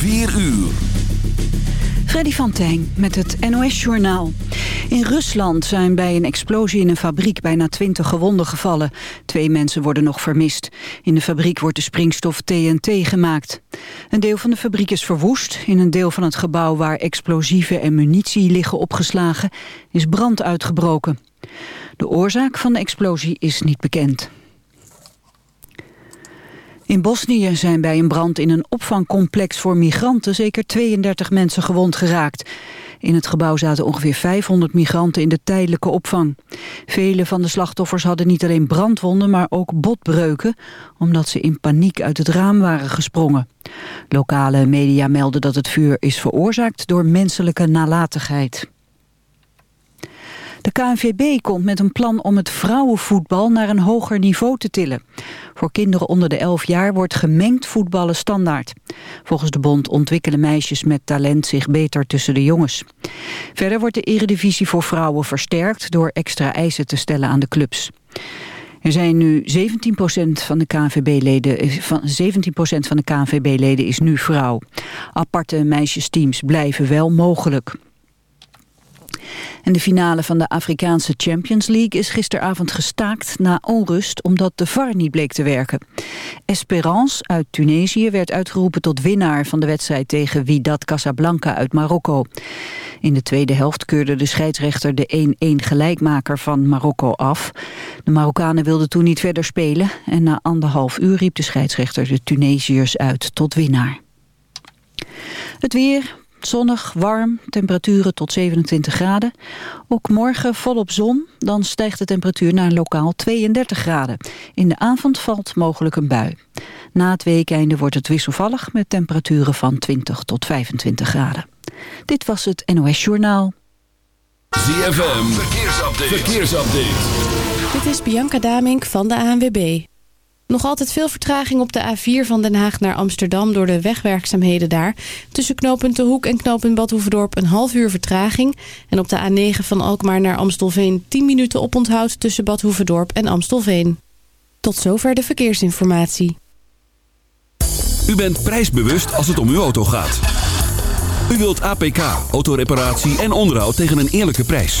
4 uur. Freddy van Tijn met het NOS-journaal. In Rusland zijn bij een explosie in een fabriek bijna 20 gewonden gevallen. Twee mensen worden nog vermist. In de fabriek wordt de springstof TNT gemaakt. Een deel van de fabriek is verwoest. In een deel van het gebouw waar explosieven en munitie liggen opgeslagen... is brand uitgebroken. De oorzaak van de explosie is niet bekend. In Bosnië zijn bij een brand in een opvangcomplex voor migranten zeker 32 mensen gewond geraakt. In het gebouw zaten ongeveer 500 migranten in de tijdelijke opvang. Vele van de slachtoffers hadden niet alleen brandwonden, maar ook botbreuken, omdat ze in paniek uit het raam waren gesprongen. Lokale media melden dat het vuur is veroorzaakt door menselijke nalatigheid. De KNVB komt met een plan om het vrouwenvoetbal naar een hoger niveau te tillen. Voor kinderen onder de 11 jaar wordt gemengd voetballen standaard. Volgens de bond ontwikkelen meisjes met talent zich beter tussen de jongens. Verder wordt de eredivisie voor vrouwen versterkt door extra eisen te stellen aan de clubs. Er zijn nu 17% van de KNVB-leden van 17% van de KNVB-leden is nu vrouw. Aparte meisjesteams blijven wel mogelijk. En de finale van de Afrikaanse Champions League is gisteravond gestaakt na onrust omdat de VAR niet bleek te werken. Esperance uit Tunesië werd uitgeroepen tot winnaar van de wedstrijd tegen Wydad Casablanca uit Marokko. In de tweede helft keurde de scheidsrechter de 1-1 gelijkmaker van Marokko af. De Marokkanen wilden toen niet verder spelen en na anderhalf uur riep de scheidsrechter de Tunesiërs uit tot winnaar. Het weer, Zonnig, warm, temperaturen tot 27 graden. Ook morgen volop zon, dan stijgt de temperatuur naar lokaal 32 graden. In de avond valt mogelijk een bui. Na het weekende wordt het wisselvallig met temperaturen van 20 tot 25 graden. Dit was het NOS Journaal. ZFM, verkeersupdate. verkeersupdate. Dit is Bianca Damink van de ANWB. Nog altijd veel vertraging op de A4 van Den Haag naar Amsterdam door de wegwerkzaamheden daar. Tussen knooppunt De Hoek en knooppunt Badhoevedorp een half uur vertraging. En op de A9 van Alkmaar naar Amstelveen 10 minuten oponthoud tussen Badhoevedorp en Amstelveen. Tot zover de verkeersinformatie. U bent prijsbewust als het om uw auto gaat. U wilt APK, autoreparatie en onderhoud tegen een eerlijke prijs.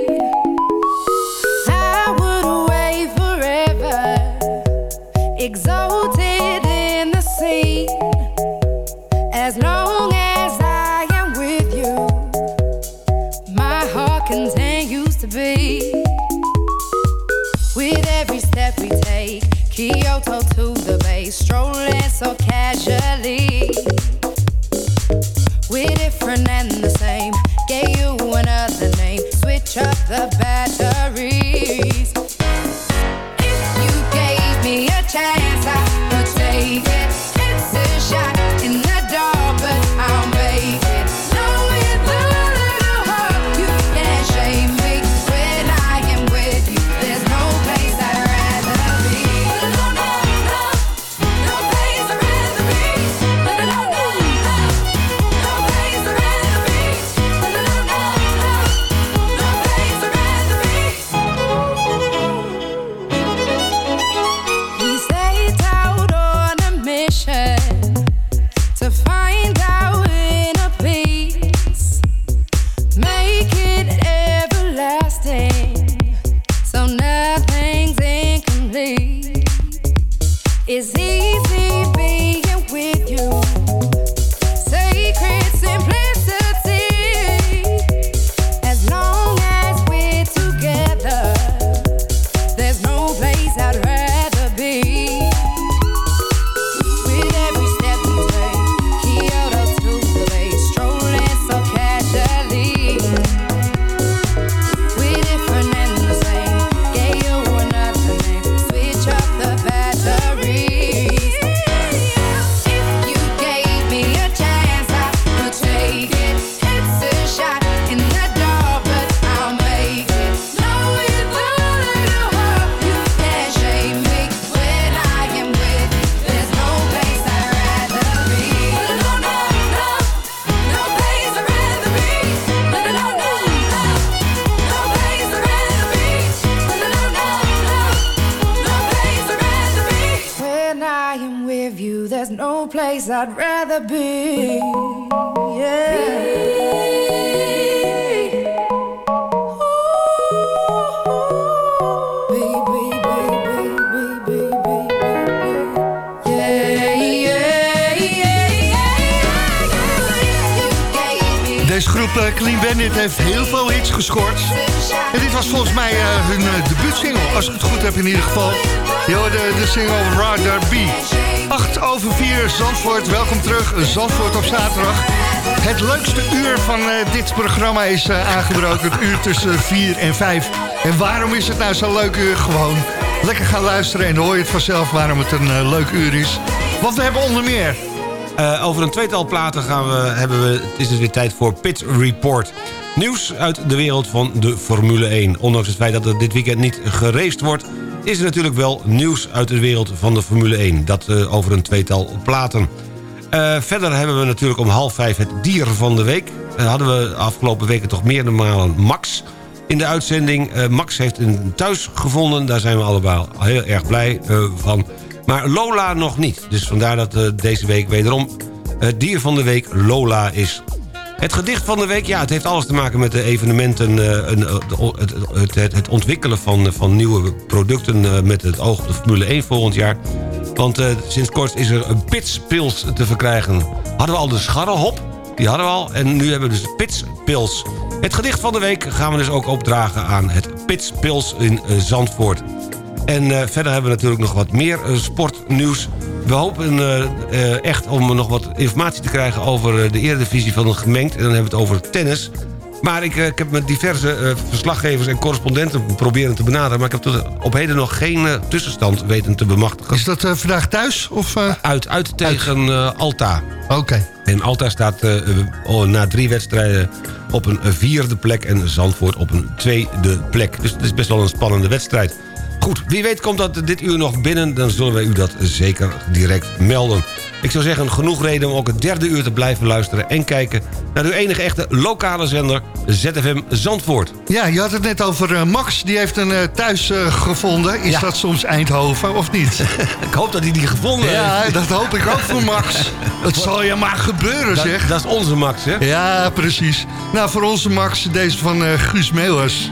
Place I'd rather be. Yeah. Deze groep eh, Clean Bandit heeft heel veel hits gescoord. En dit was volgens mij eh, hun uh, als ik het goed heb in ieder geval. Je de single Rather Be. 8 over 4, Zandvoort, welkom terug. Zandvoort op zaterdag. Het leukste uur van eh, dit programma is eh, aangebroken. Het uur tussen 4 en 5. En waarom is het nou zo'n leuk uur? Gewoon lekker gaan luisteren en dan hoor je het vanzelf waarom het een eh, leuk uur is. Want we hebben onder meer... Over een tweetal platen gaan we, hebben we, het is dus weer tijd voor Pit Report. Nieuws uit de wereld van de Formule 1. Ondanks het feit dat er dit weekend niet geraced wordt... is er natuurlijk wel nieuws uit de wereld van de Formule 1. Dat uh, over een tweetal platen. Uh, verder hebben we natuurlijk om half vijf het dier van de week. hadden we afgelopen weken toch meerdere malen Max in de uitzending. Max heeft een thuis gevonden. Daar zijn we allemaal heel erg blij van... Maar Lola nog niet. Dus vandaar dat deze week wederom het dier van de week Lola is. Het gedicht van de week, ja, het heeft alles te maken met de evenementen... Uh, een, het, het, het, ontwikkelen van, van nieuwe producten... Met het oog op de Formule 1 volgend jaar. Want sinds kort is er een pitspils te verkrijgen. Hadden we al de scharrelhop, die hadden we al. En nu hebben we dus pitspils. Het gedicht van de week gaan we dus ook opdragen aan het pitspils in Zandvoort. En uh, verder hebben we natuurlijk nog wat meer uh, sportnieuws. We hopen uh, echt om nog wat informatie te krijgen over de eredivisie van het gemengd. En dan hebben we het over tennis. Maar ik, ik heb met diverse verslaggevers en correspondenten proberen te benaderen... maar ik heb tot op heden nog geen tussenstand weten te bemachtigen. Is dat vandaag thuis? Of, Uit, uit tegen Alta. Oké. Okay. En Alta staat na drie wedstrijden op een vierde plek... en Zandvoort op een tweede plek. Dus het is best wel een spannende wedstrijd. Goed, wie weet komt dat dit uur nog binnen... dan zullen wij u dat zeker direct melden. Ik zou zeggen, genoeg reden om ook het derde uur te blijven luisteren... en kijken naar uw enige echte lokale zender, ZFM Zandvoort. Ja, je had het net over eh, Max. Die heeft een eh, thuis eh, gevonden. Is Ja. dat soms Eindhoven of niet? Ik hoop dat hij die gevonden ja, heeft. dat hoop ik ook voor Max. Het zal je maar gebeuren, Dat, zeg. dat is onze Max, hè? Ja, precies. Nou, voor onze Max, deze van Guus Meeuwers.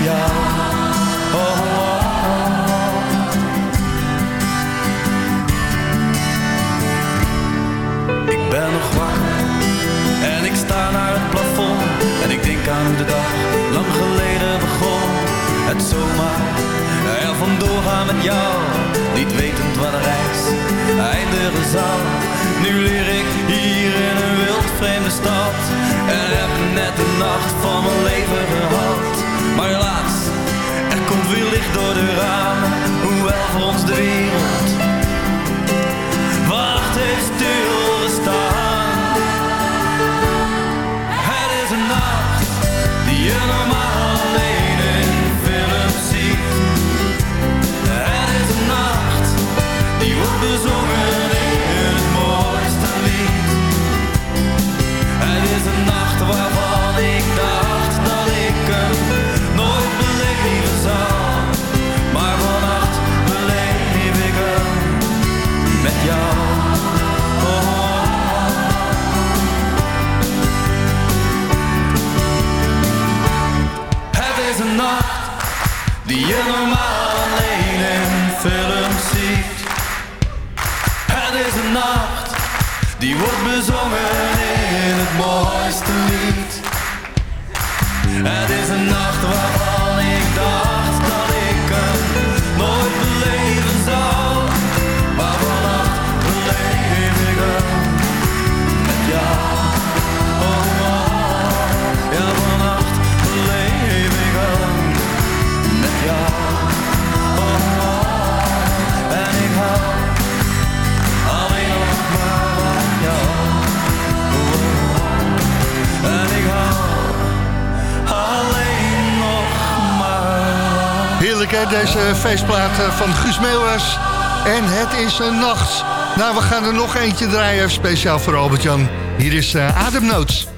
met. Oh, oh, oh. Ik ben nog wakker en ik sta naar het plafond en ik denk aan de dag lang geleden begon. Het zomaar er vandoor gaan met jou, niet wetend waar de reis eindigen zal. Nu leer ik hier in een wild vreemde stad en heb net de nacht van mijn leven gehad. Er komt weer licht door de ramen, hoewel voor ons de wereld wacht heeft stilgestaan. Je normaal alleen in films ziet. Het is een nacht die wordt bezongen in het mooiste lied. Hè, deze feestplaat eh, van Guus Meeuwers. En het is een nacht. Nou, we gaan er nog eentje draaien, speciaal voor Albert-Jan. Hier is eh, Ademnood.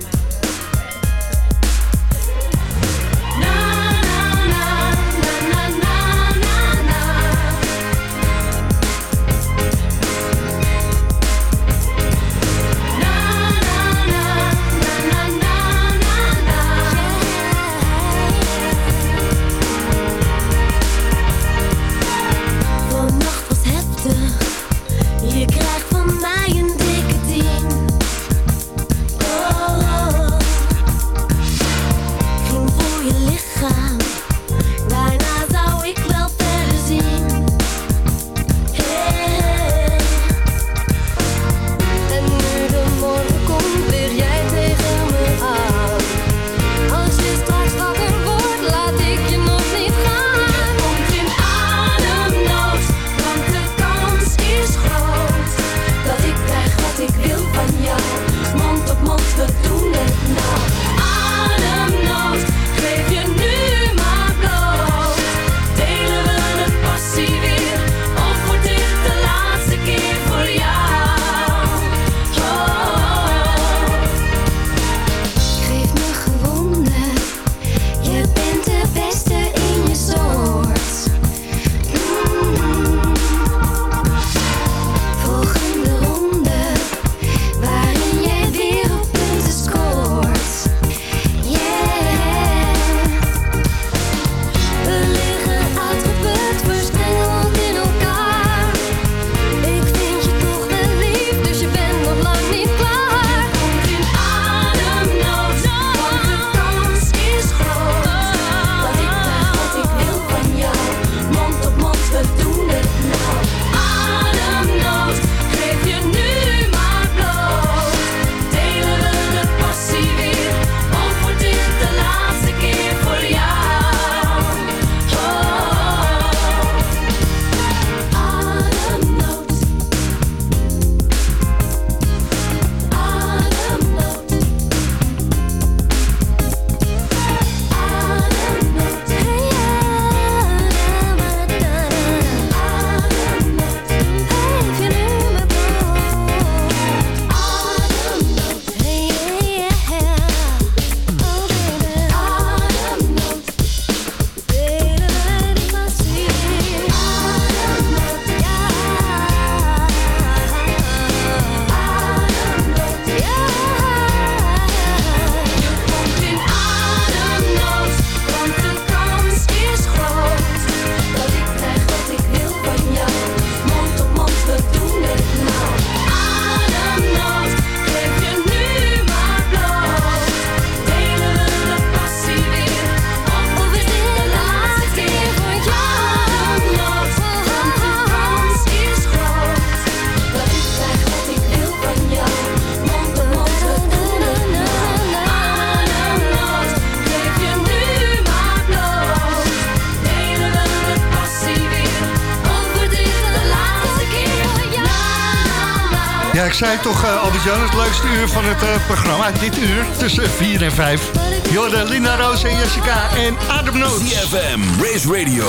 Zei toch, uh, Albert-Jan, het leukste uur van het uh, programma. Dit uur, tussen 4 en 5. Jorden, Linda Roos en Jessica en Adam Noot. CFM, Race Radio,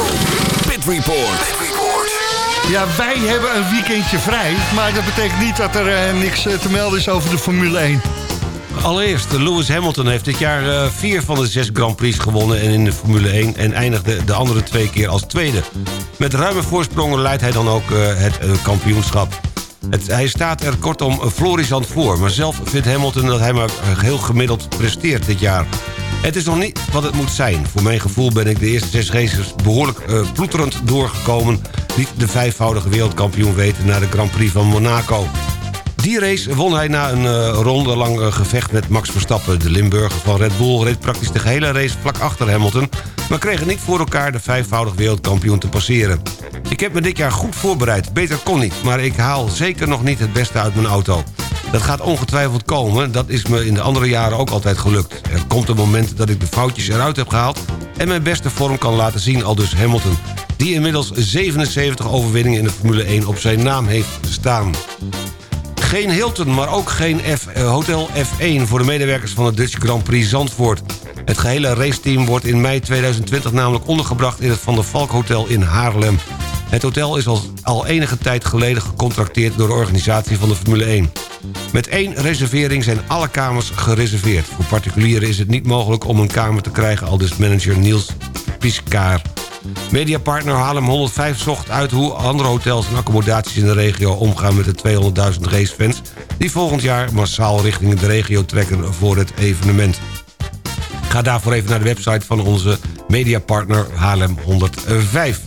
Pit Report. Ja, wij hebben een weekendje vrij. Maar dat betekent niet dat er uh, niks te melden is over de Formule 1. Allereerst, Lewis Hamilton heeft dit jaar uh, vier van de zes Grand Prix gewonnen in de Formule 1... en eindigde de andere twee keer als tweede. Met ruime voorsprongen leidt hij dan ook uh, het uh, kampioenschap. Hij staat er kortom florisant voor... maar zelf vindt Hamilton dat hij maar heel gemiddeld presteert dit jaar. Het is nog niet wat het moet zijn. Voor mijn gevoel ben ik de eerste zes races behoorlijk ploeterend doorgekomen... liet de vijfvoudige wereldkampioen weten na de Grand Prix van Monaco. Die race won hij na een uh, ronde lang uh, gevecht met Max Verstappen. De Limburger van Red Bull reed praktisch de hele race vlak achter Hamilton... maar kreeg niet voor elkaar de vijfvoudig wereldkampioen te passeren. Ik heb me dit jaar goed voorbereid, beter kon niet... maar ik haal zeker nog niet het beste uit mijn auto. Dat gaat ongetwijfeld komen, dat is me in de andere jaren ook altijd gelukt. Er komt een moment dat ik de foutjes eruit heb gehaald... en mijn beste vorm kan laten zien, al dus Hamilton... die inmiddels 77 overwinningen in de Formule 1 op zijn naam heeft staan. Geen Hilton, maar ook geen F, uh, Hotel F1 voor de medewerkers van het Dutch Grand Prix Zandvoort. Het gehele raceteam wordt in mei 2020 namelijk ondergebracht in het Van der Valk Hotel in Haarlem. Het hotel is al, enige tijd geleden gecontracteerd door de organisatie van de Formule 1. Met één reservering zijn alle kamers gereserveerd. Voor particulieren is het niet mogelijk om een kamer te krijgen... al dus manager Niels Piscaar. Mediapartner Haarlem 105 zocht uit hoe andere hotels en accommodaties in de regio omgaan met de 200.000 racefans... die volgend jaar massaal richting de regio trekken voor het evenement. Ga daarvoor even naar de website van onze mediapartner Haarlem 105.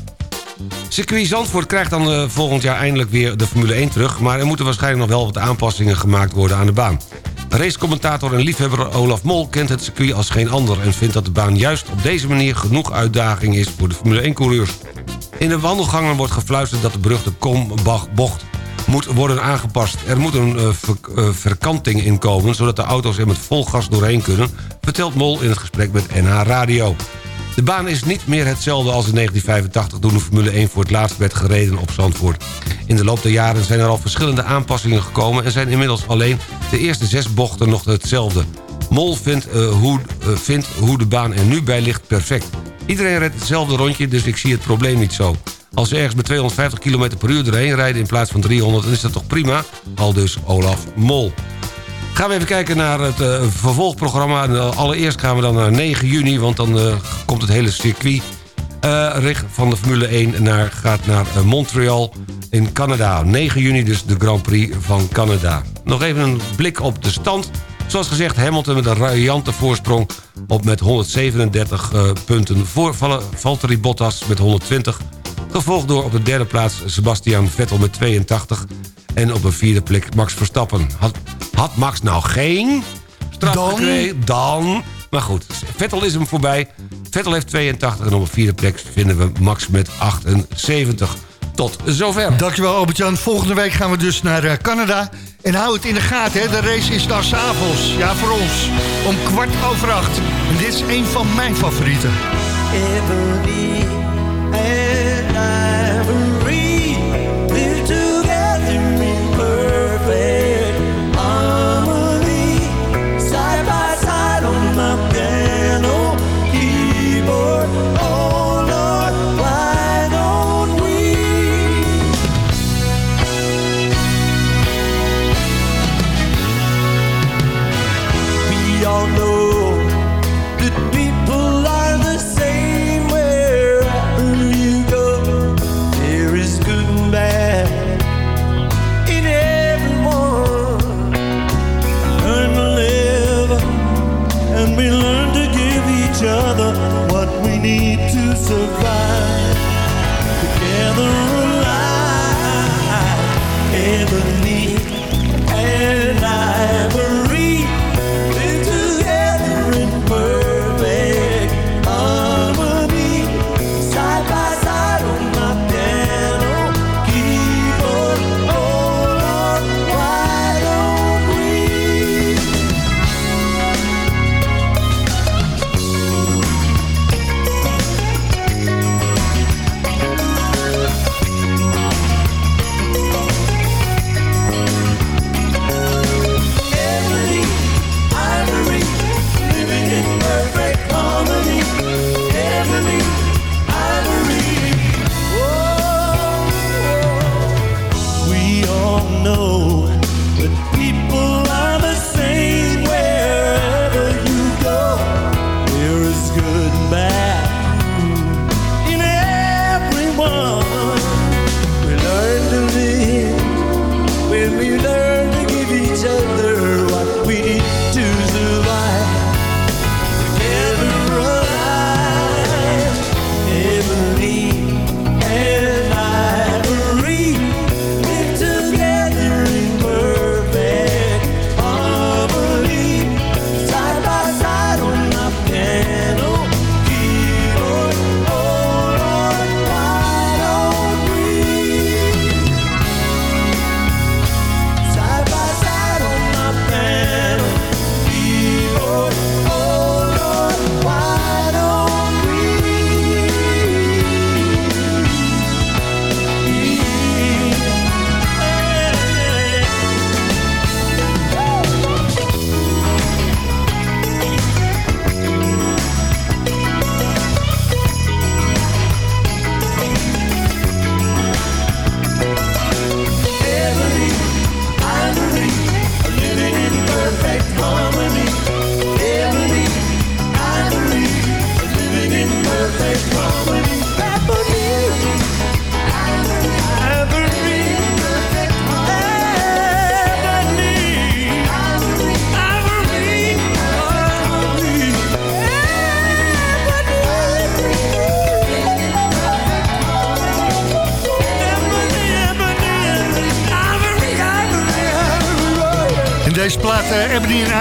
Circuit Zandvoort krijgt dan uh, volgend jaar eindelijk weer de Formule 1 terug... maar er moeten waarschijnlijk nog wel wat aanpassingen gemaakt worden aan de baan. Racecommentator en liefhebber Olaf Mol kent het circuit als geen ander... en vindt dat de baan juist op deze manier genoeg uitdaging is voor de Formule 1-coureurs. In de wandelgangen wordt gefluisterd dat de beruchte Kombach-bocht moet worden aangepast. Er moet een ver, uh, verkanting in komen... zodat de auto's er met vol gas doorheen kunnen... vertelt Mol in het gesprek met NH Radio. De baan is niet meer hetzelfde als in 1985... toen de Formule 1 voor het laatst werd gereden op Zandvoort. In de loop der jaren zijn er al verschillende aanpassingen gekomen... en zijn inmiddels alleen de eerste zes bochten nog hetzelfde. Mol vindt, uh, hoe, uh, vindt hoe de baan er nu bij ligt perfect. Iedereen redt hetzelfde rondje, dus ik zie het probleem niet zo. Als ze ergens met 250 km per uur erheen rijden in plaats van 300... dan is dat toch prima? Al dus Olaf Mol. Gaan we even kijken naar het uh, vervolgprogramma. Allereerst gaan we dan naar 9 juni, want dan uh, komt het hele circuit... Uh, van de Formule 1 naar, gaat naar Montreal in Canada. 9 juni dus de Grand Prix van Canada. Nog even een blik op de stand. Zoals gezegd, Hamilton met een riante voorsprong op met 137 uh, punten. Voor Valtteri Bottas met 120. Gevolgd door op de derde plaats Sebastian Vettel met 82. En op een vierde plek Max Verstappen. Had, had Max nou geen straf Dan? gekregen, dan... Maar goed, Vettel is hem voorbij. Vettel heeft 82 en op een vierde plek vinden we Max met 78. Tot zover. Dankjewel Albert-Jan. Volgende week gaan we dus naar uh, Canada. En hou het in de gaten, hè. de race is daar s'avonds. Ja, voor ons. Om kwart over acht. En dit is een van mijn favorieten. Ebony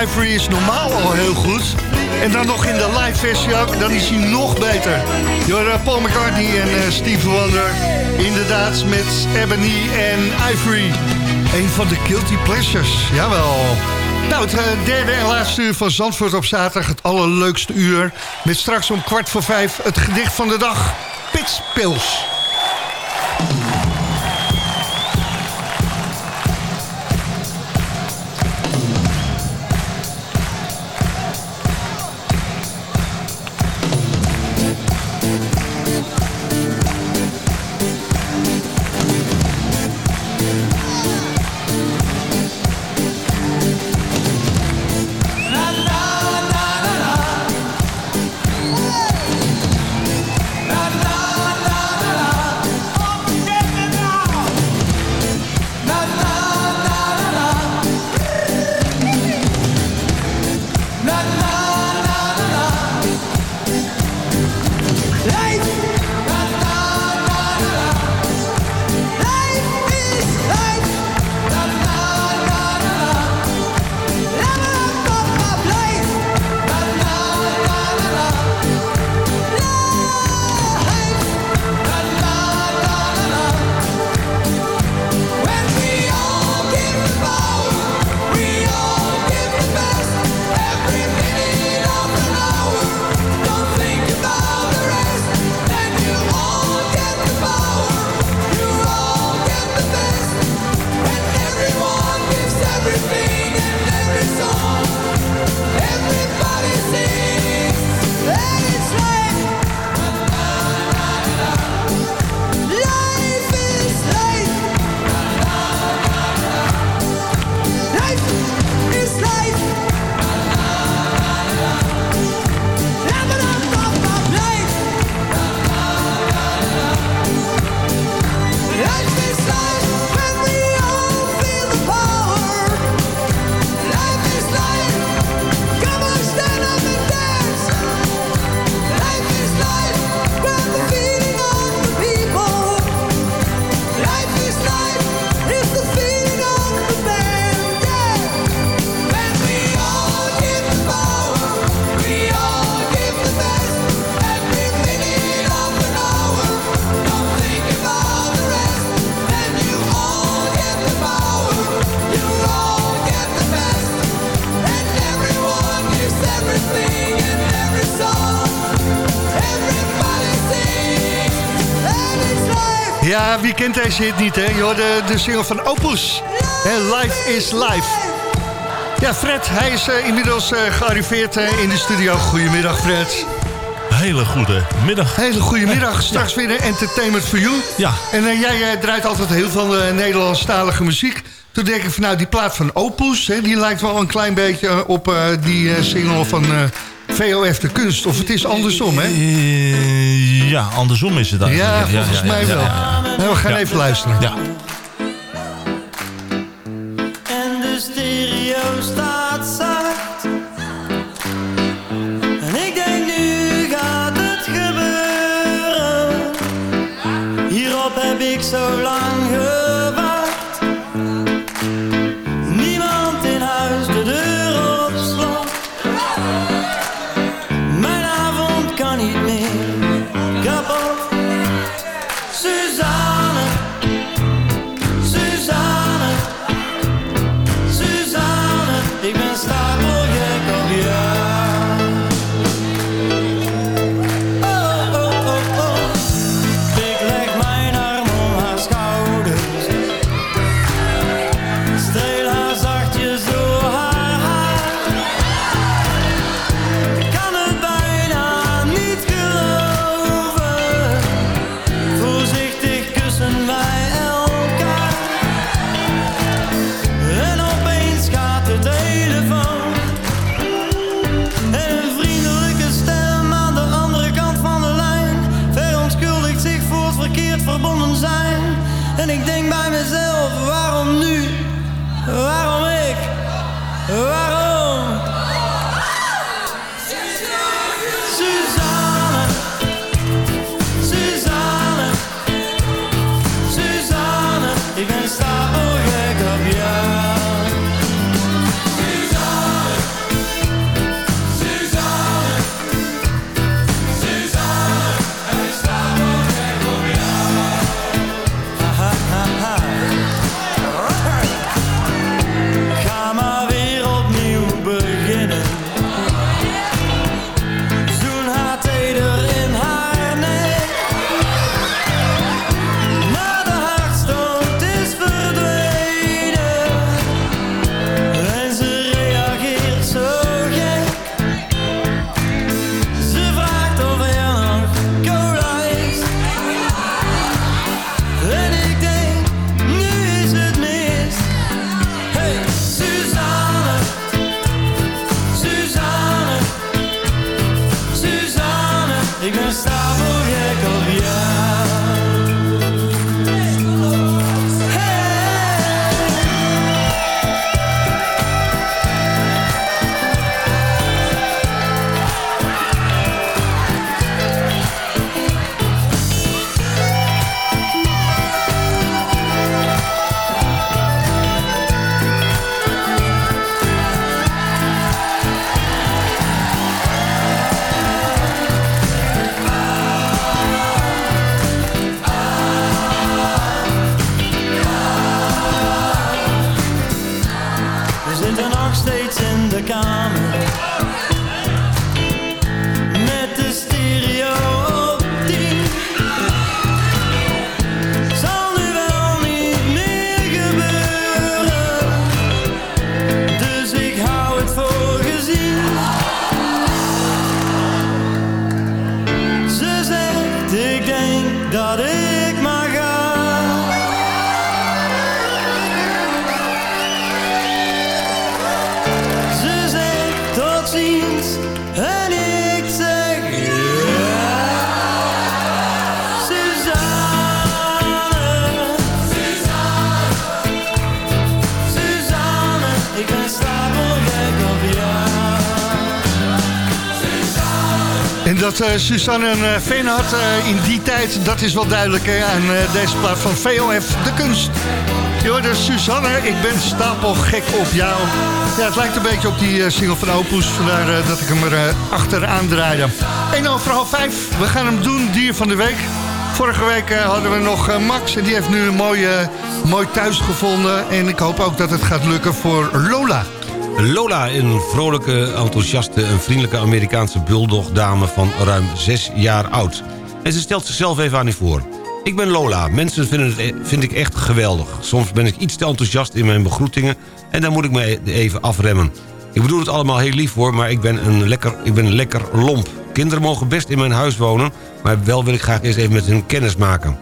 Ivory is normaal al heel goed. En dan nog in de live versie ook, dan is hij nog beter. Jora Paul McCartney en eh, Steve Wonder. Inderdaad, met Ebony en Ivory. Een van de guilty pleasures, jawel. Nou, het eh, derde en laatste uur van Zandvoort op zaterdag. Het allerleukste uur. Met straks om kwart voor vijf het gedicht van de dag. Pits kent deze hit niet, hè? Je hoorde de single van Opus. En Life is Life. Ja, Fred, hij is eh, inmiddels eh, gearriveerd eh, in de studio. Goedemiddag, Fred. Hele goede middag. Hele goede middag. Straks weer een Entertainment for You. Ja. En jij draait altijd heel veel Nederlandstalige muziek. Toen denk ik van, nou, die plaat van Opus... Hè, die lijkt wel een klein beetje op die single van VOF de Kunst. Of het is andersom, hè? Ja, andersom is het dan. Ja, volgens mij wel. Nou, we gaan even luisteren. Ja. Suzanne een eh, fan had eh, in die tijd, dat is wel duidelijk aan eh, deze plaat van VOF, de kunst. Je hoorde Suzanne, ik ben stapel gek op jou. Ja, het lijkt een beetje op die eh, single van Opus, vandaar eh, dat ik hem er eh, achteraan draaide. 1 over half 5, we gaan hem doen, dier van de week. Vorige week eh, hadden we nog eh, Max en die heeft nu een mooi, eh, mooi thuis gevonden. En ik hoop ook dat het gaat lukken voor Lola. Lola, een vrolijke, enthousiaste en vriendelijke Amerikaanse bulldogdame van ruim 6 jaar oud. En ze stelt zichzelf even aan u voor. Ik ben Lola. Mensen vinden het, e- vind ik echt geweldig. Soms ben ik iets te enthousiast in mijn begroetingen... en dan moet ik me even afremmen. Ik bedoel het allemaal heel lief hoor, maar ik ben een lekker, ik ben lekker lomp. Kinderen mogen best in mijn huis wonen... maar wel wil ik graag eerst even met hen kennis maken.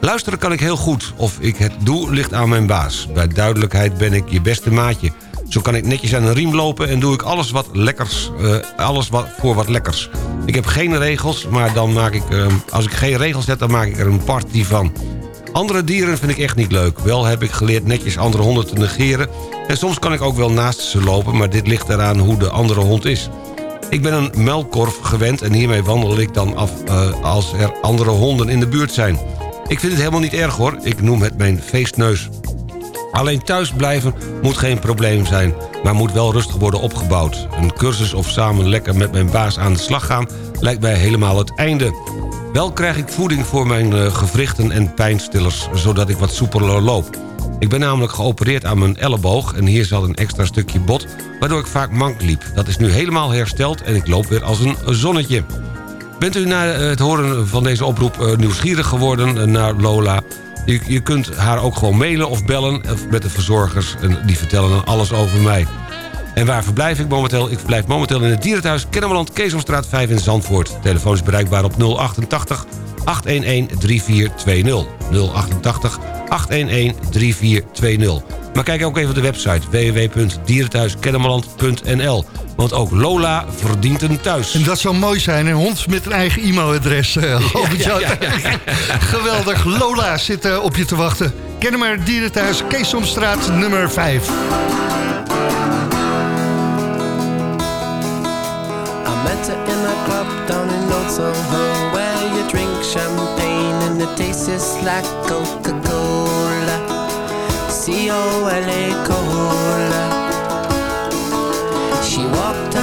Luisteren kan ik heel goed. Of ik het doe, ligt aan mijn baas. Bij duidelijkheid ben ik je beste maatje. Zo kan ik netjes aan een riem lopen en doe ik alles, wat lekkers, eh, alles wat, voor wat lekkers. Ik heb geen regels, maar dan maak ik, eh, als ik geen regels heb... dan maak ik er een party van. Andere dieren vind ik echt niet leuk. Wel heb ik geleerd netjes andere honden te negeren... en soms kan ik ook wel naast ze lopen... maar dit ligt eraan hoe de andere hond is. Ik ben een muilkorf gewend en hiermee wandel ik dan af eh, als er andere honden in de buurt zijn. Ik vind het helemaal niet erg hoor, ik noem het mijn feestneus. Alleen thuis blijven moet geen probleem zijn, maar moet wel rustig worden opgebouwd. Een cursus of samen lekker met mijn baas aan de slag gaan lijkt mij helemaal het einde. Wel krijg ik voeding voor mijn eh, gewrichten en pijnstillers, zodat ik wat soepeler loop. Ik ben namelijk geopereerd aan mijn elleboog en hier zat een extra stukje bot, waardoor ik vaak mank liep. Dat is nu helemaal hersteld en ik loop weer als een zonnetje. Bent u na het horen van deze oproep eh, nieuwsgierig geworden eh, naar Lola? Je, kunt haar ook gewoon mailen of bellen met de verzorgers. En die vertellen dan alles over mij. En waar verblijf ik momenteel? Ik verblijf momenteel in het dierenthuis Kennemerland, Keesomstraat 5 in Zandvoort. Telefoon is bereikbaar op 088 811 3420. 088 811 3420. Maar kijk ook even op de website www.dierenthuiskennemerland.nl. Want ook Lola verdient een thuis. En dat zou mooi zijn, een hond met een eigen e-mailadres. Albert ja, ja, ja, Geweldig, Lola zit eh, op je te wachten. Kennemer Dierenthuis, Keesomstraat nummer 5. I met her in a club down in Old Soho Where you drink champagne and it tastes like Coca-Cola C-O-L-A Cola What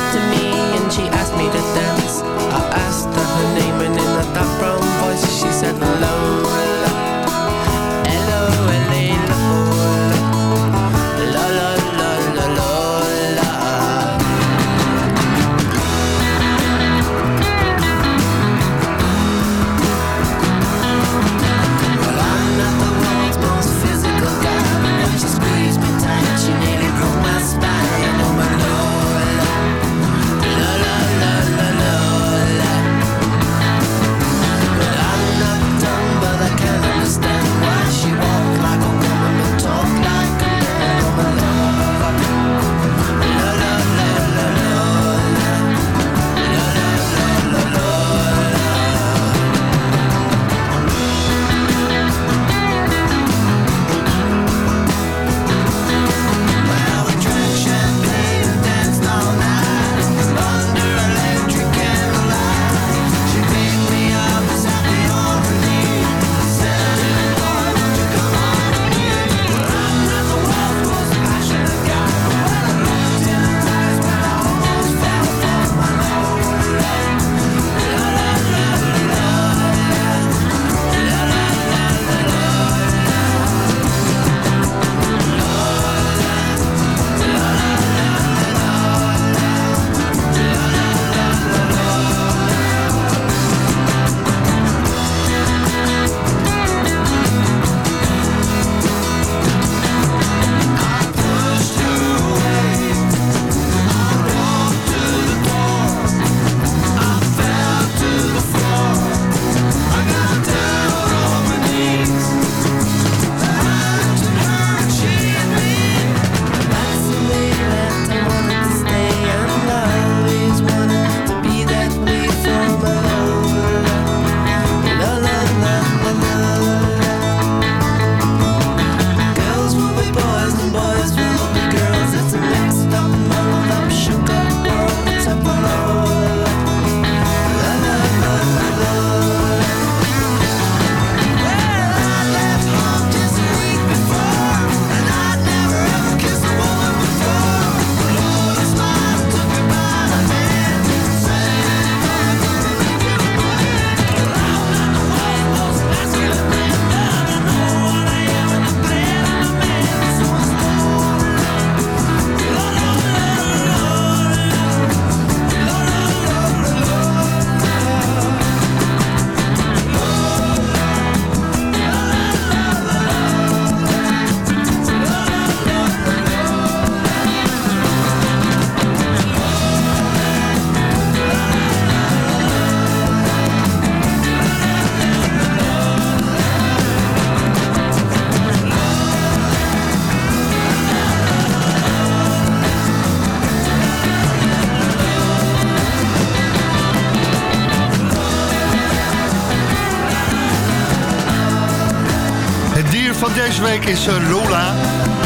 deze week is eh, Lola.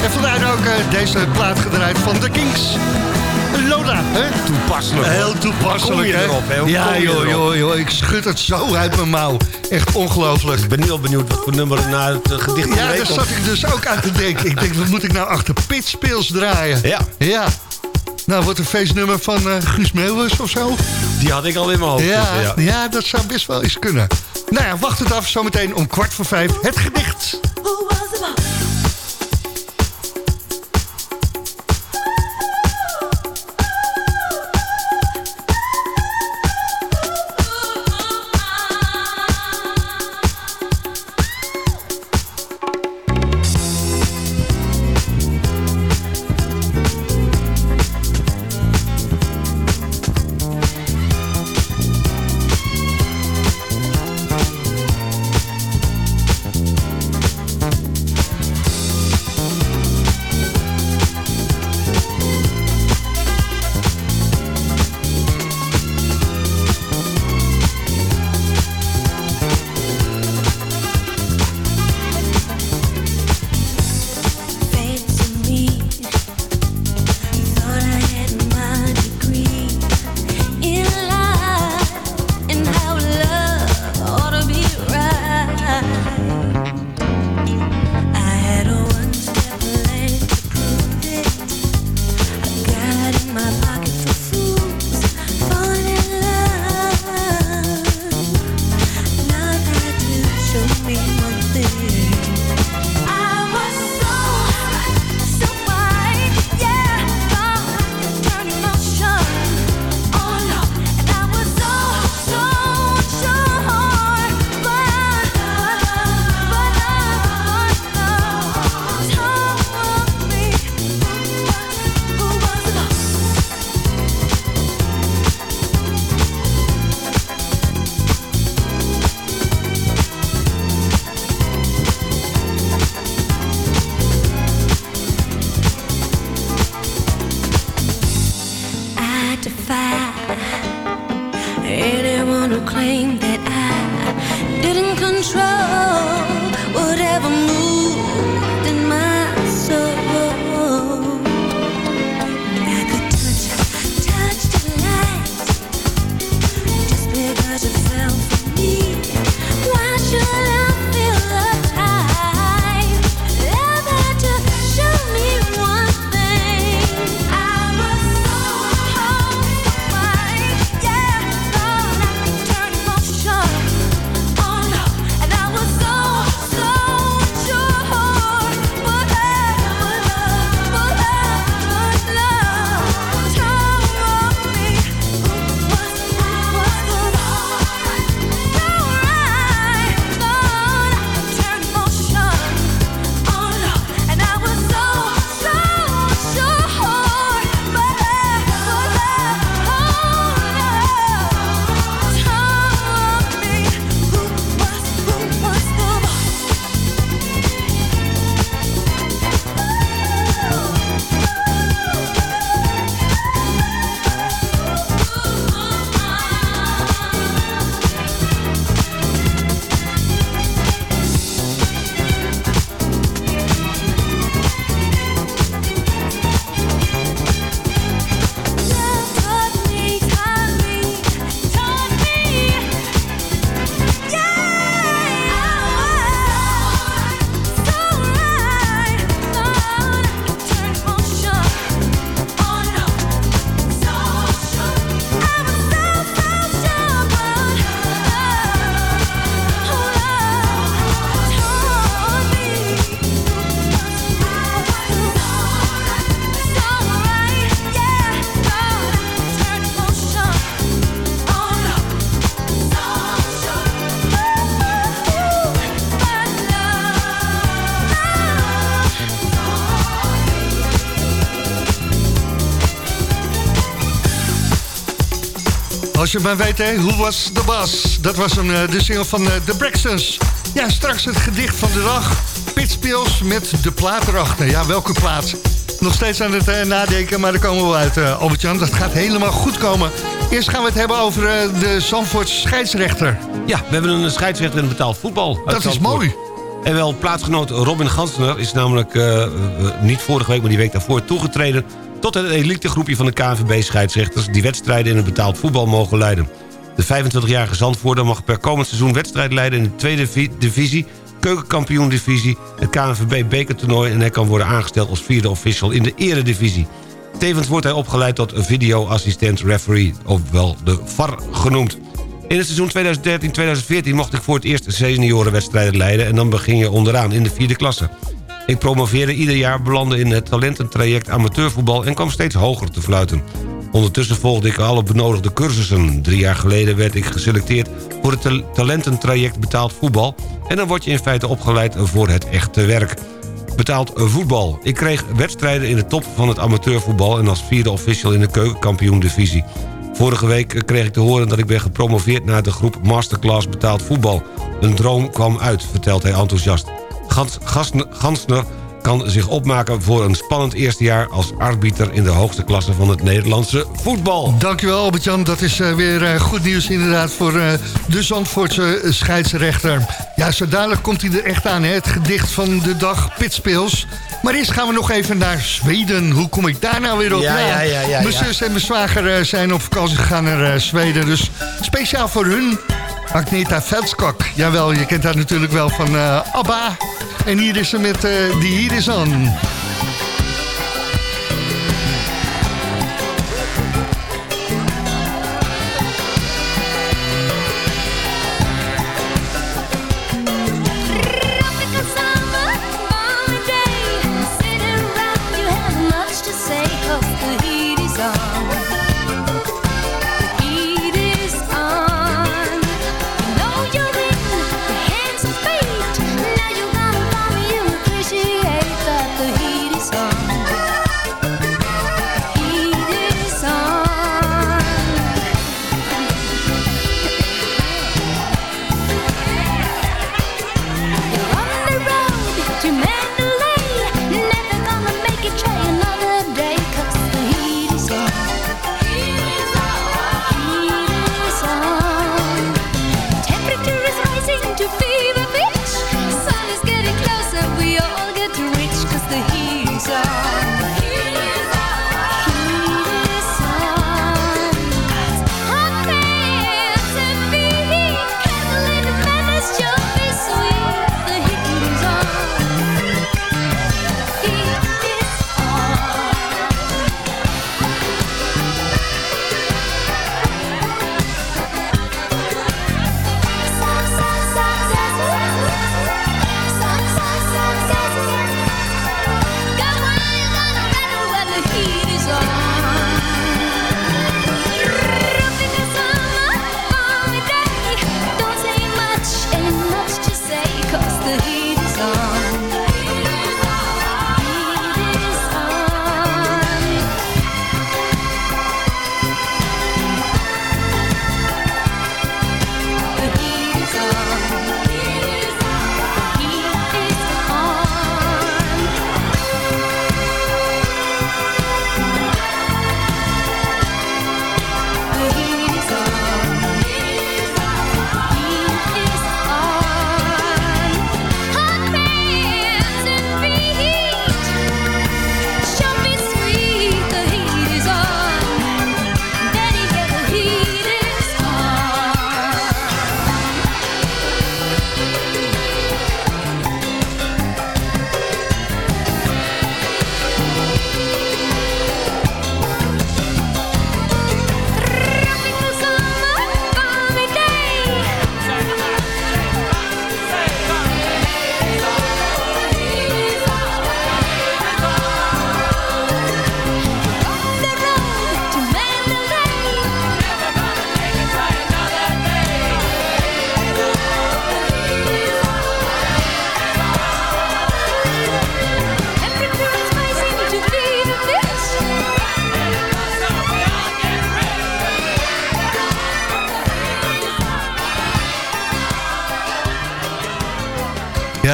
En vandaar ook eh, deze plaat gedraaid van The Kings. Lola, hè? Toepasselijk. Heel toepasselijk, hè? erop, hè? Ja, joh, joh, joh, ik schud het zo uit mijn mouw. Echt ongelooflijk. Ik ben al benieuwd wat voor nummer na het eh, gedicht Ja, daar zat ik dus ook aan te denken. Ik denk, wat moet ik nou achter Pitspeels draaien? Ja. Ja. Nou, wordt een feestnummer van eh, Guus Meeuwis of zo? Die had ik al in mijn hoofd. Ja, zitten, ja. ja, dat zou best wel eens kunnen. Nou ja, wacht het af. Zometeen om kwart voor vijf het gedicht. Je maar weet, hè, hoe was de bas? Dat was een, eh, de single van de The Braxtons. Ja, straks het gedicht van de dag. Pitspils met de plaat erachter. Ja, welke plaat? Nog steeds aan het eh, nadenken, maar daar komen we wel uit, eh, Albert-Jan. Dat gaat helemaal goed komen. Eerst gaan we het hebben over eh, de Zandvoorts scheidsrechter. Ja, we hebben een scheidsrechter in betaald voetbal. Dat is mooi. En wel plaatsgenoot Robin Gansner is namelijk eh, eh, niet vorige week... maar die week daarvoor toegetreden... tot het elitegroepje van de KNVB-scheidsrechters... die wedstrijden in het betaald voetbal mogen leiden. De 25-jarige Zandvoorder mag per komend seizoen wedstrijd leiden... in de tweede vi- divisie, keukenkampioen-divisie... het KNVB-bekertoernooi... en hij kan worden aangesteld als vierde official in de eredivisie. Tevens wordt hij opgeleid tot video-assistent referee, ofwel de VAR genoemd. In het seizoen 2013-2014 mocht ik voor het eerst seniorenwedstrijden leiden... en dan begin je onderaan in de vierde klasse. Ik promoveerde ieder jaar, belandde in het talententraject amateurvoetbal... en kwam steeds hoger te fluiten. Ondertussen volgde ik alle benodigde cursussen. Drie jaar geleden werd ik geselecteerd voor het tal- talententraject betaald voetbal... en dan word je in feite opgeleid voor het echte werk. Betaald voetbal. Ik kreeg wedstrijden in de top van het amateurvoetbal... en als vierde official in de keukenkampioen-divisie. Vorige week kreeg ik te horen dat ik ben gepromoveerd... naar de groep Masterclass betaald voetbal. Een droom kwam uit, vertelt hij enthousiast. Gans, Gansner kan zich opmaken voor een spannend eerste jaar... als arbiter in de hoogste klasse van het Nederlandse voetbal. Dankjewel Albert-Jan, dat is eh, weer eh, goed nieuws inderdaad voor eh, de Zandvoortse scheidsrechter. Ja, zo dadelijk komt hij er echt aan, hè? het gedicht van de dag Pitspils. Maar eerst gaan we nog even naar Zweden. Hoe kom ik daar nou weer op? Ja, Nou, ja, ja, ja, Mijn zus en mijn zwager zijn op vakantie gegaan naar eh, Zweden. Dus speciaal voor hun, Agneta Veldskok. Jawel, je kent haar natuurlijk wel van eh, ABBA. En hier is ze met eh Die Hier is aan.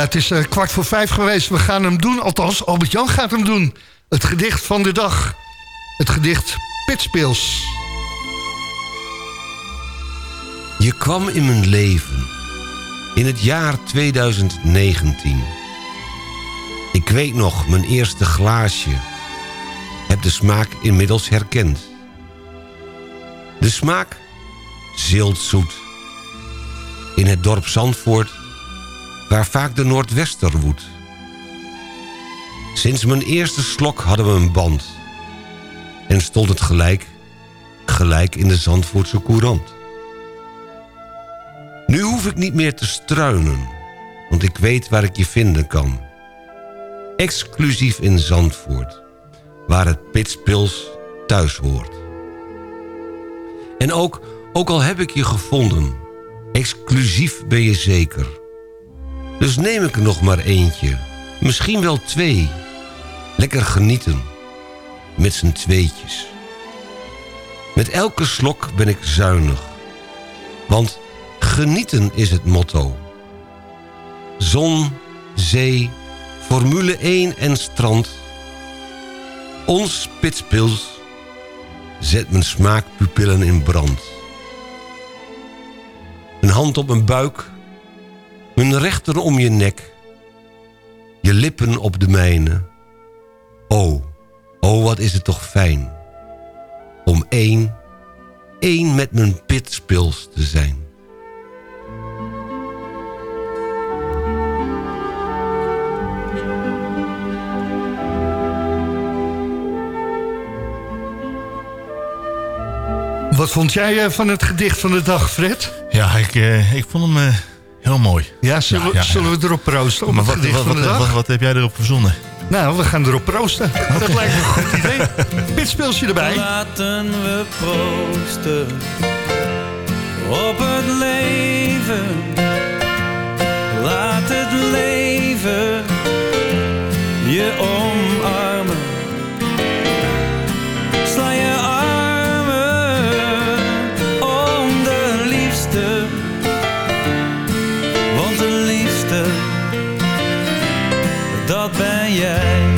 Het is eh, kwart voor vijf geweest. We gaan hem doen, althans Albert-Jan gaat hem doen. Het gedicht van de dag. Het gedicht Pitspils. Je kwam in mijn leven. In het jaar 2019. Ik weet nog, mijn eerste glaasje. Heb de smaak inmiddels herkend. De smaak ziltzoet. In het dorp Zandvoort, waar vaak de Noordwester woedt. Sinds mijn eerste slok hadden we een band. En stond het gelijk, gelijk in de Zandvoortse courant. Nu hoef ik niet meer te struinen, want ik weet waar ik je vinden kan. Exclusief in Zandvoort, waar het pitspils thuis hoort. En ook, ook al heb ik je gevonden, exclusief ben je zeker. Dus neem ik er nog maar eentje, misschien wel twee. Lekker genieten, met z'n tweetjes. Met elke slok ben ik zuinig, want genieten is het motto. Zon, zee, Formule 1 en strand. Ons pitspils zet mijn smaakpupillen in brand. Een hand op mijn buik, mijn rechter om je nek, je lippen op de mijne. Oh, oh wat is het toch fijn om één, één met mijn pitspils te zijn. Wat vond jij eh, van het gedicht van de dag, Fred? Ja, ik, eh, ik vond hem eh, heel mooi. Ja, zullen, we- zullen we erop proosten op Maar wat, wat, heb jij erop verzonnen? Nou, we gaan erop proosten. Dat lijkt me een goed idee. Pitspeelsje erbij. Laten we proosten op het leven. Laat het leven je omarmen. Jij.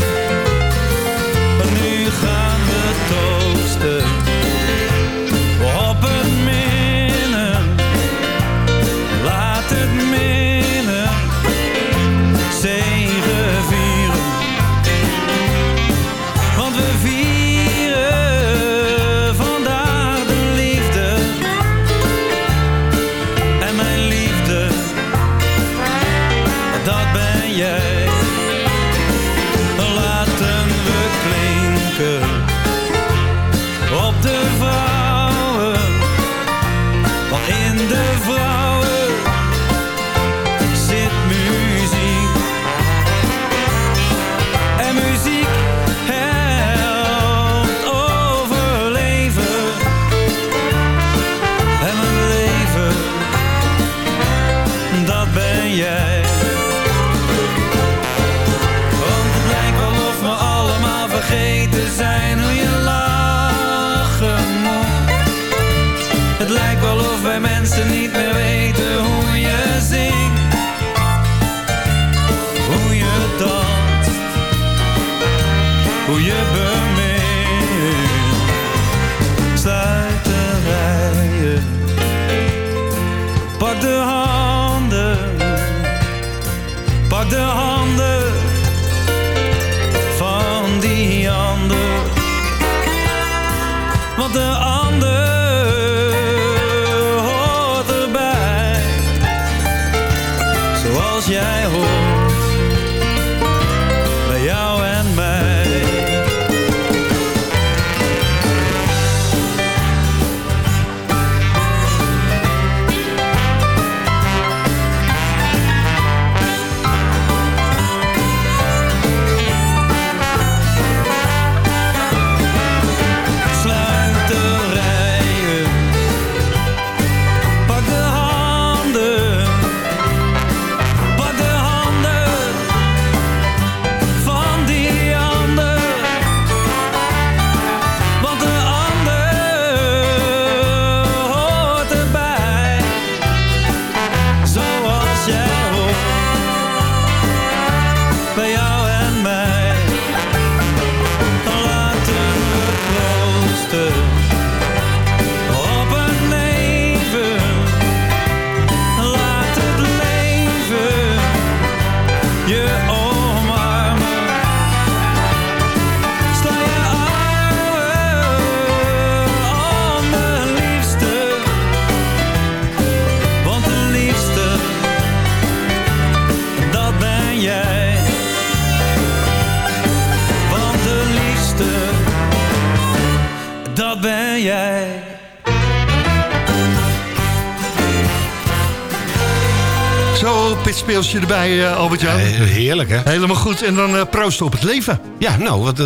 Zo, pitspeelsje erbij, eh, Albert-Jan. heerlijk, hè? Helemaal goed. En dan eh proost op het leven. Ja, nou, wat, eh,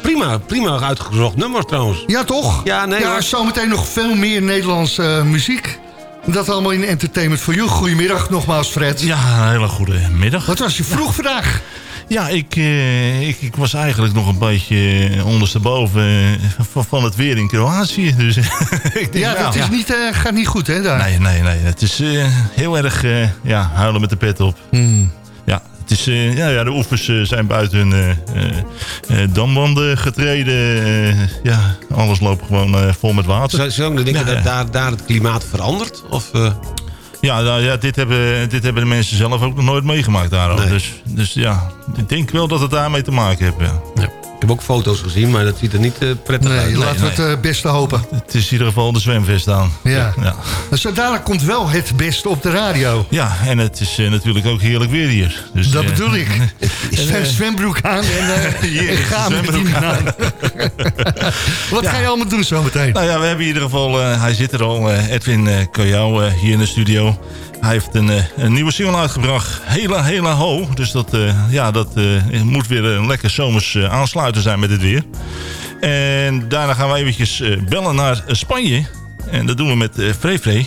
prima, prima uitgezocht nummer trouwens. Ja, toch? Ja, nee, Ja, zometeen nog veel meer Nederlandse muziek. Dat allemaal in Entertainment for You. Goedemiddag nogmaals, Fred. Ja, een hele goede middag. Wat was je vroeg vandaag? Ja, ik, eh, ik, ik was eigenlijk nog een beetje ondersteboven van, van het weer in Kroatië. Dus, ik denk, Ja, nou, dat is Niet, eh, gaat niet goed, hè, daar? Nee, nee, nee. Het is eh, heel erg eh, ja, huilen met de pet op. Hmm. Ja, het is, eh, ja, ja, de oevers eh, zijn buiten hun eh, eh, eh, dambanden getreden. Ja, alles loopt gewoon eh, vol met water. Zou zou ik denken Ja, dat ja. daar, daar het klimaat verandert? Of, eh, Ja, nou, ja dit, hebben, dit hebben de mensen zelf ook nog nooit meegemaakt daar. ook. Nee. Dus, dus ja, ik denk wel dat het daarmee te maken heeft. Ja. Ik heb ook foto's gezien, maar dat ziet er niet eh, prettig Nee, uit. laten we het eh, beste hopen. Het is in ieder geval de zwemvest aan. Ja. ja. Dus zo dadelijk komt wel het beste op de radio. Ja, en het is eh, natuurlijk ook heerlijk weer hier. Dus, Dat bedoel ik. Zwem, zwembroek aan en, eh, Hier, en ga met zwembroek die aan. aan. Wat ga je allemaal doen zometeen? Nou ja, we hebben in ieder geval, eh, hij zit er al, eh, Edwin uh, Kajau eh, hier in de studio. Hij heeft een, eh, een nieuwe single uitgebracht, Hela Hela Ho. Dus dat, eh, ja, dat eh, moet weer een lekker zomers aansluiten zijn met het weer. En daarna gaan we eventjes bellen naar Spanje. En dat doen we met Frevre.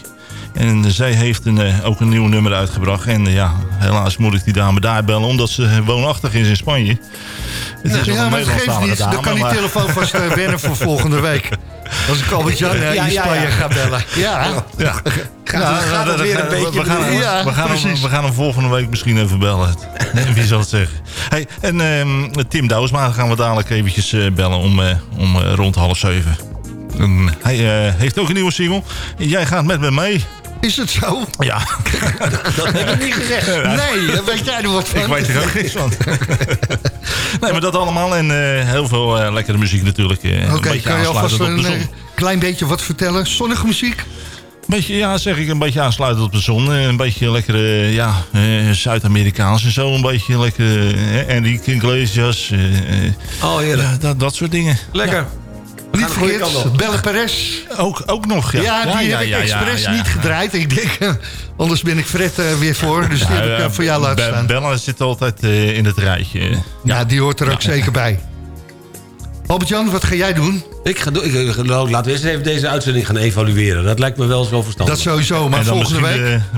En zij heeft een, ook een nieuw nummer uitgebracht. En ja, helaas moet ik die dame daar bellen, omdat ze woonachtig is in Spanje. Het is nog ja, maar geeft niet. Dan kan die maar- telefoon vast wennen voor volgende week. Als ik Albert-Jan Ja, in ja, Spanje ja. ga bellen. Ja, Gaat- het weer een we- beetje we gaan, bedoelen? Ja, we, gaan hem, precies. we gaan hem volgende week misschien even bellen. Wie zal het zeggen? Hey, en ehm, Tim Douwsma gaan we dadelijk eventjes eh, bellen om, eh, om eh, rond half zeven. En hij eh, heeft ook een nieuwe single. Jij gaat met me mee. Is het zo? Ja. Dat heb ik niet gezegd. Nee, daar weet jij er wat van. Ik weet er ook niks van. nee, maar dat allemaal. En eh, heel veel eh, lekkere muziek natuurlijk. eh, een Oké, kan je alvast een eh, klein beetje wat vertellen? Zonnige muziek? Beetje, ja, zeg ik, een beetje aansluitend op de zon. Eh, Een beetje lekkere, ja, eh, Zuid-Amerikaans en zo. Een beetje lekker Enrique Iglesias. eh, eh, Oh, heerlijk. ja, dat, dat soort dingen. Lekker. Niet verkeerd. Belle Perez. Ook, ook nog, ja. Ja, die heb ik expres niet gedraaid. Ik denk, anders ben ik Fred weer voor. Dus die heb ik voor jou laten staan. Bella zit altijd in het rijtje. Ja, die hoort er ook zeker bij. Albert-Jan, wat ga jij doen? Ik ga, doen- ik, ik- nou, laten we eens even deze uitzending gaan evalueren. Dat lijkt me wel zo verstandig. Dat sowieso, maar En dan volgende week...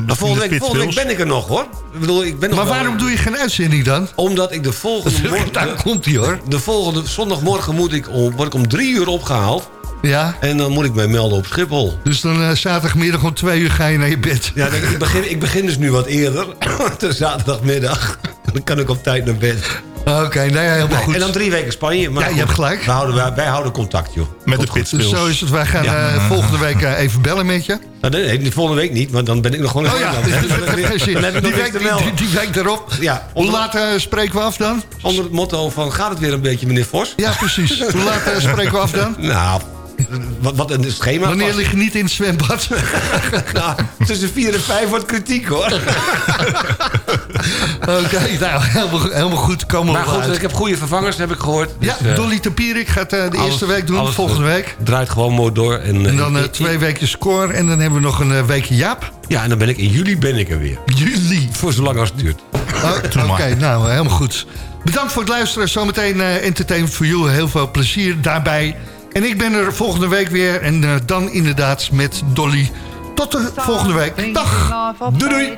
de- volgende, de week, volgende week ben ik er nog, hoor. Ik bedoel, ik ben nog Maar wel- waarom doe je geen uitzending dan? Omdat ik de volgende morgen... Daar komt hij hoor. De volgende zondagmorgen moet ik om, word ik om drie uur opgehaald. Ja, En dan moet ik mij melden op Schiphol. dus dan eh, zaterdagmiddag om twee uur ga je naar je bed. Ja, ik, ik begin, ik begin dus nu wat eerder. de zaterdagmiddag. Dan kan ik op tijd naar bed. Oké, nee, helemaal Nee, goed. en dan drie weken Spanje. Maar Ja, je goed, hebt gelijk. Wij houden, wij, wij houden contact, joh. Met de pitspils. Dus zo is het. Wij gaan Ja. eh, volgende week eh, even bellen met je. Nou, nee, nee, volgende week niet, want dan ben ik nog gewoon in Oh ja, dan heb ik die, week, die, melden. die, die week erop. Ja, Hoe onder, laat eh, spreken we af dan? onder het motto van gaat het weer een beetje, meneer Vos? Ja, precies. Hoe laat spreken we af dan? Nou, wat, wat een schema. Wanneer lig je niet in het zwembad? Nou, tussen vier en vijf wordt kritiek, hoor. Oké, nou, helemaal, helemaal goed. Komen Maar goed, uit. ik heb goede vervangers, heb ik gehoord. Ja, Dus, eh, Dolly Tapierik gaat eh, de alles- eerste week doen, alles, volgende eh, week. Draait gewoon mooi door. En, eh, En dan eh, twee weken score en dan hebben we nog een eh, weekje Jaap. Ja, en dan ben ik in juli ben ik er weer. Juli. Voor zolang als het duurt. Oh, Oké, nou, helemaal goed. Bedankt voor het luisteren. Zometeen eh Entertainment for You. Heel veel plezier daarbij. En ik ben er volgende week weer. En eh, dan inderdaad met Dolly. Tot de volgende week. Dag. Doei doei.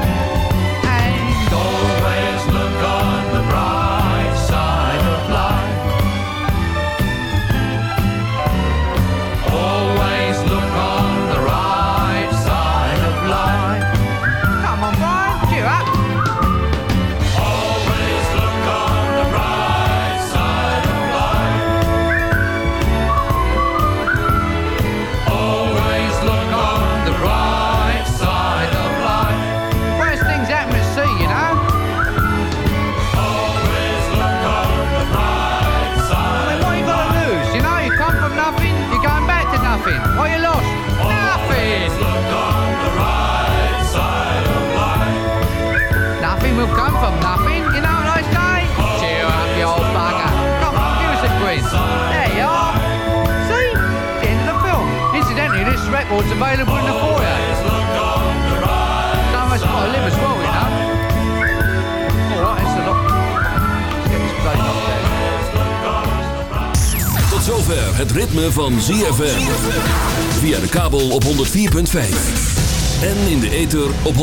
Available in the foyer. Of us got to live as well, you know. All right, it's a lot. Let's get this bloody knocked down. Tot zover het ritme van ZFM. Via de kabel op 104.5. En in de ether op 106.9.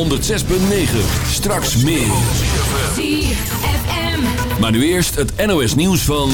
Straks meer. ZFM. Maar nu eerst het NOS nieuws van...